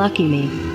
Lucky Me.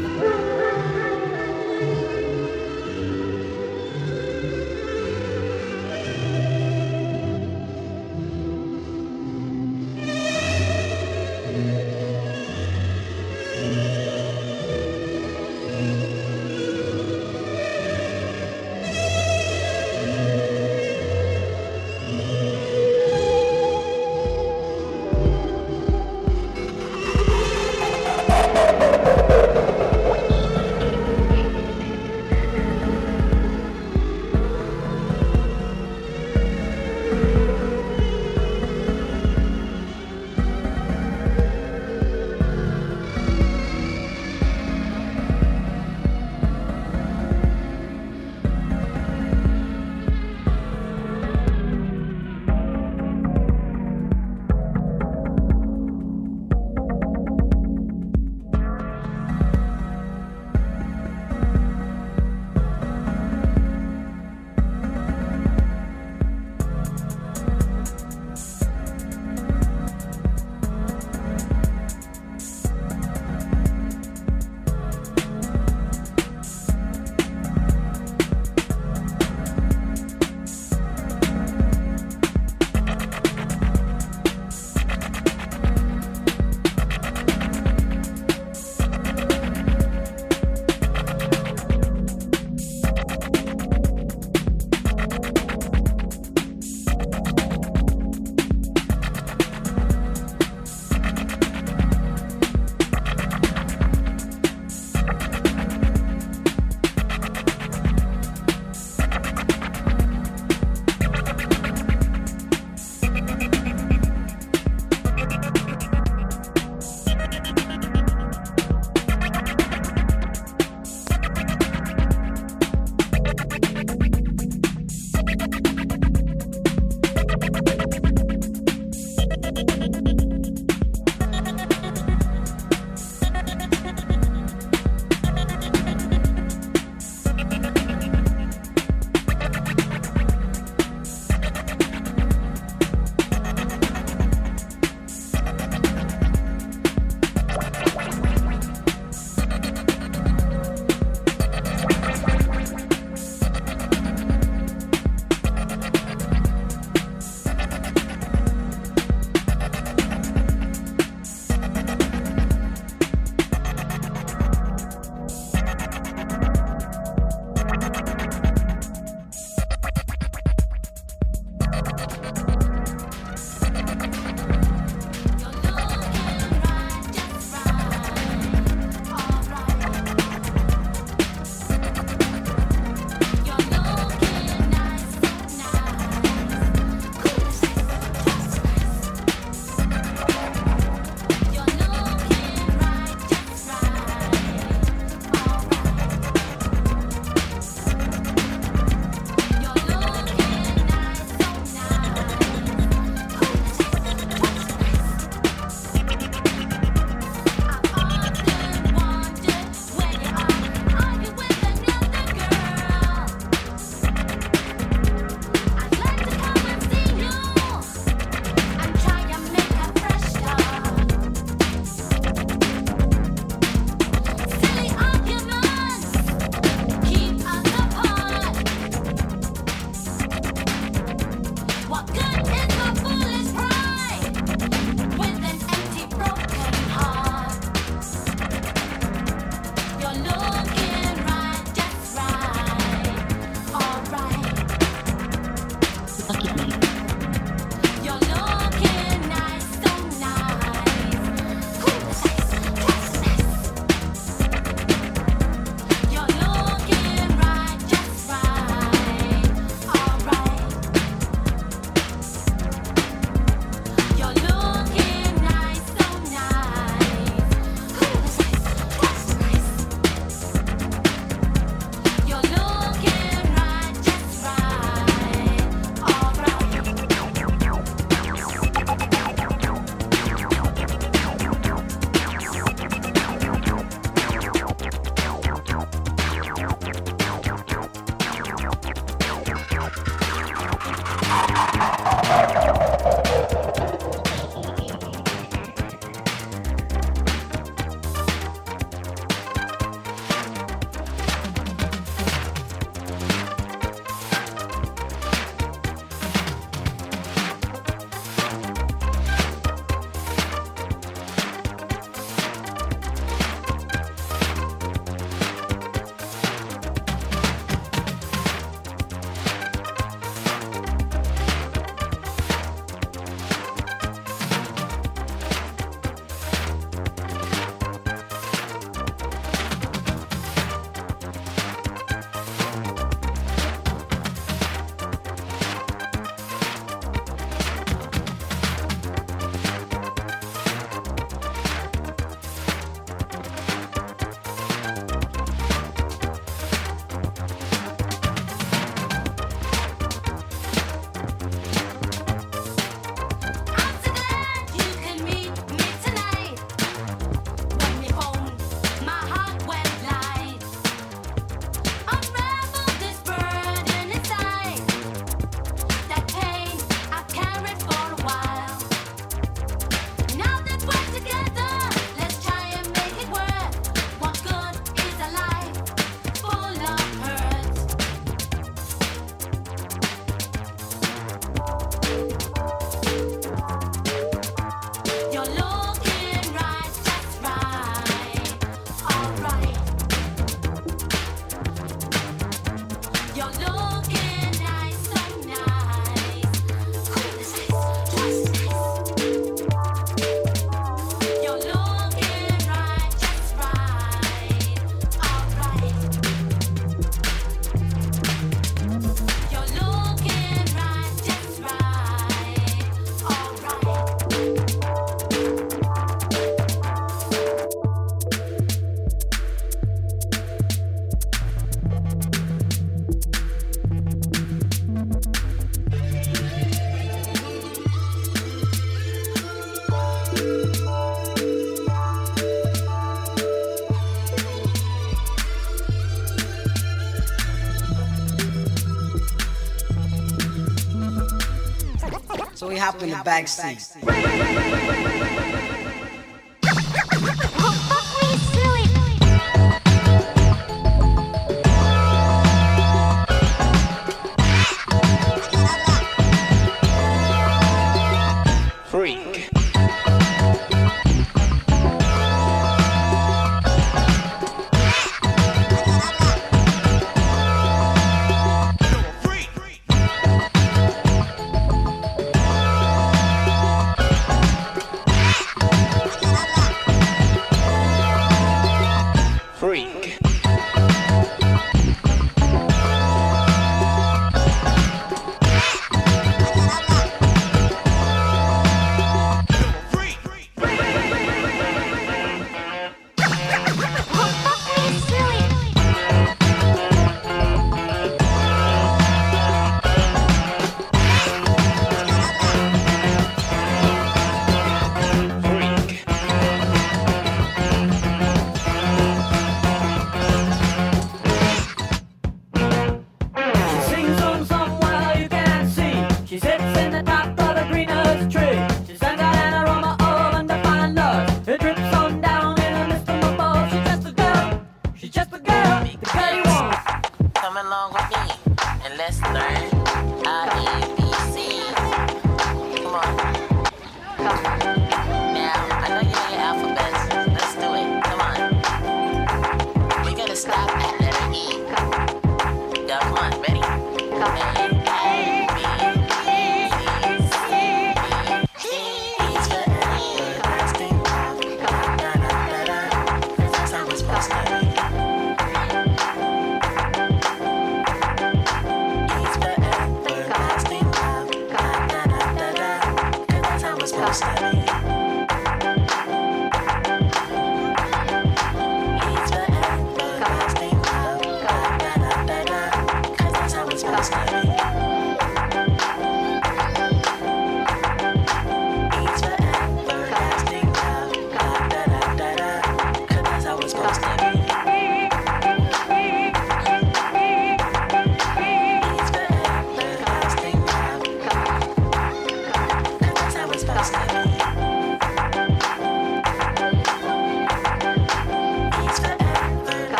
He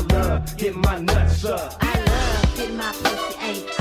love getting my nuts up. I love getting my pussy ate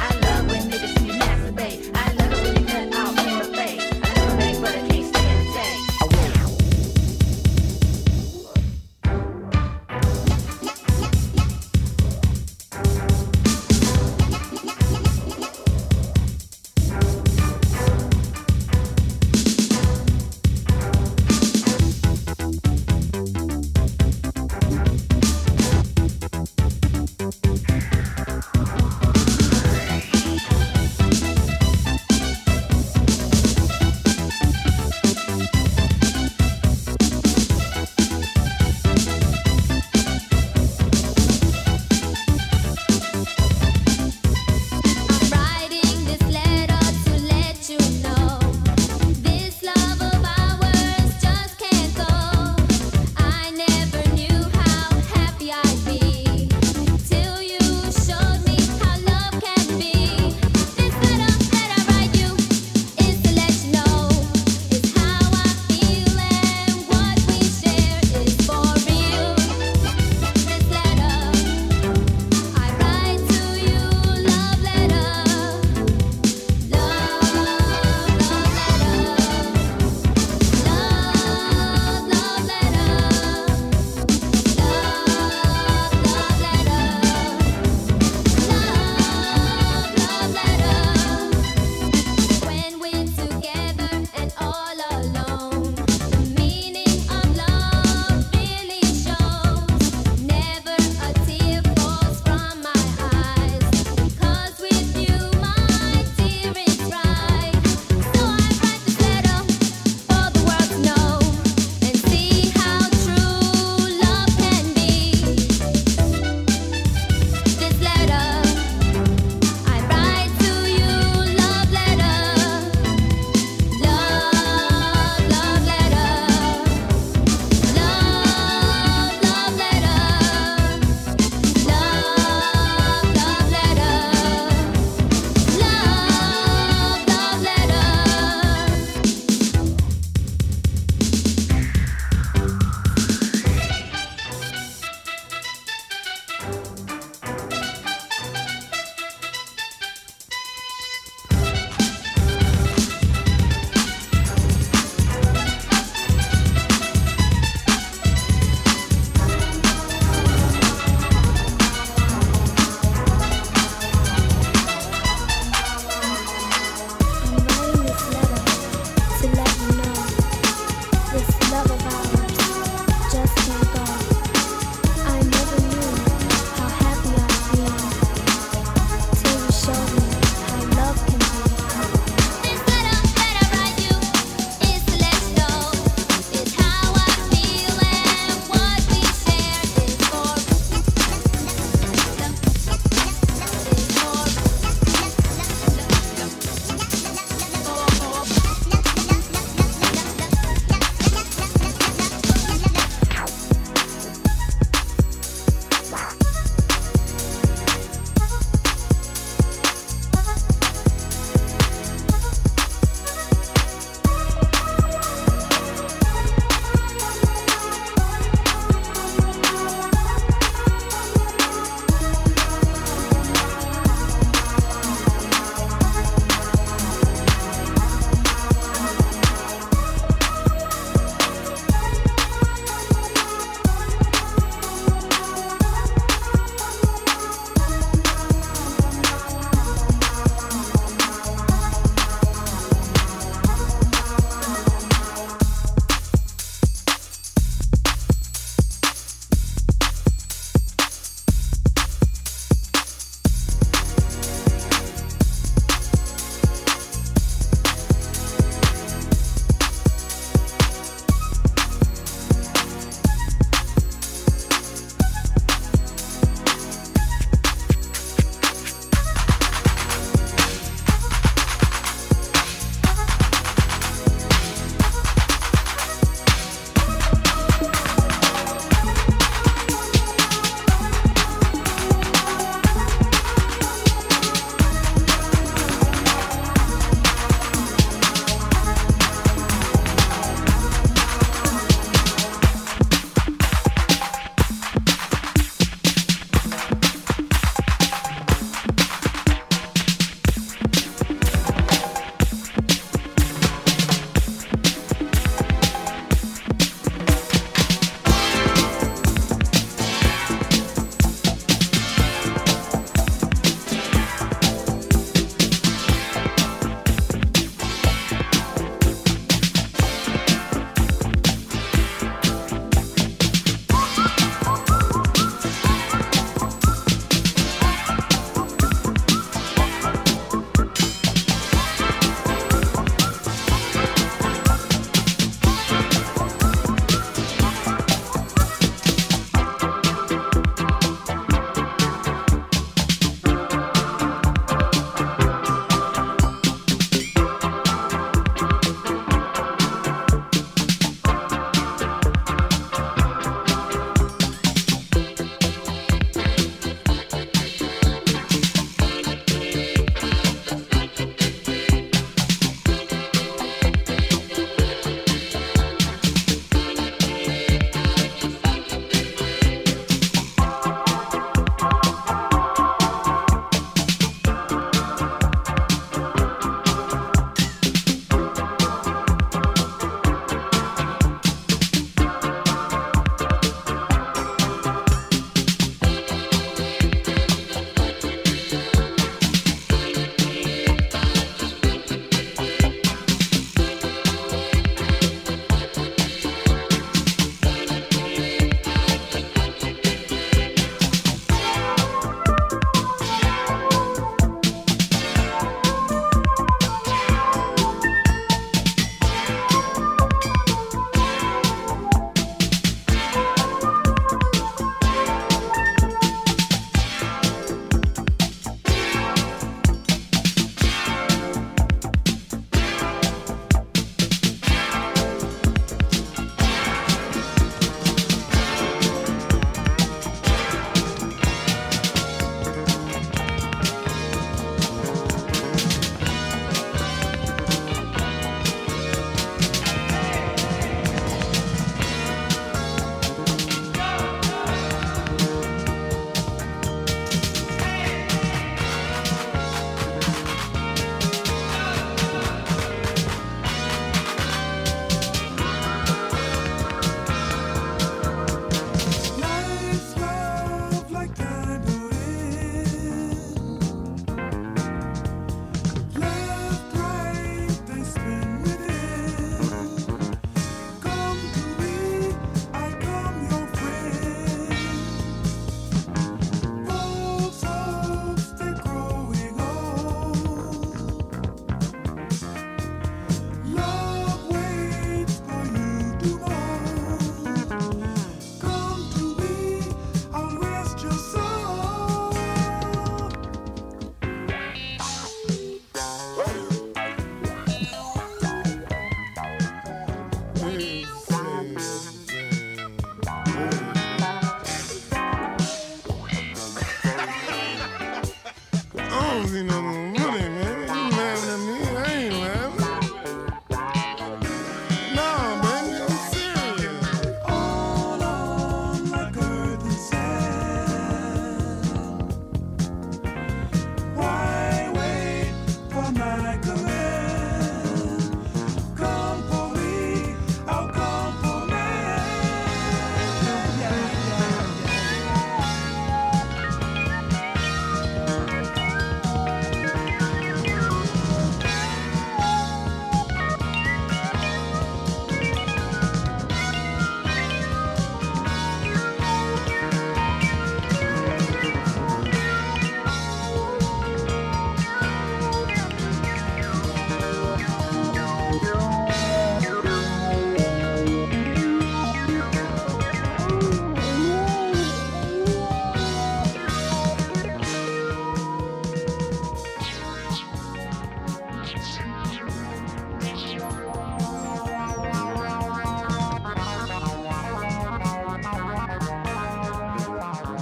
Amen.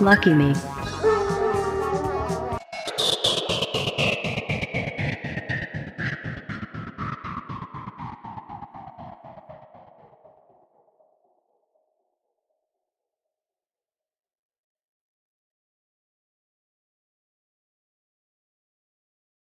Lucky me.